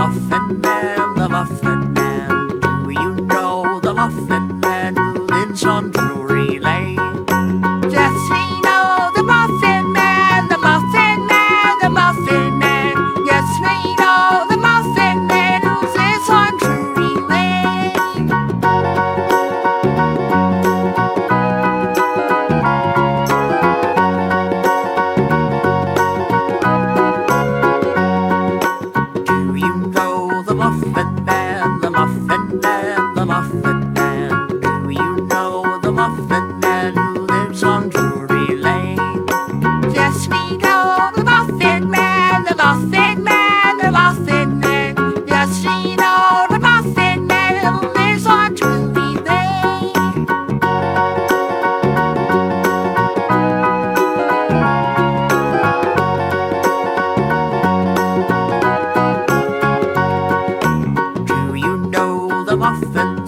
muffin man, the muffin often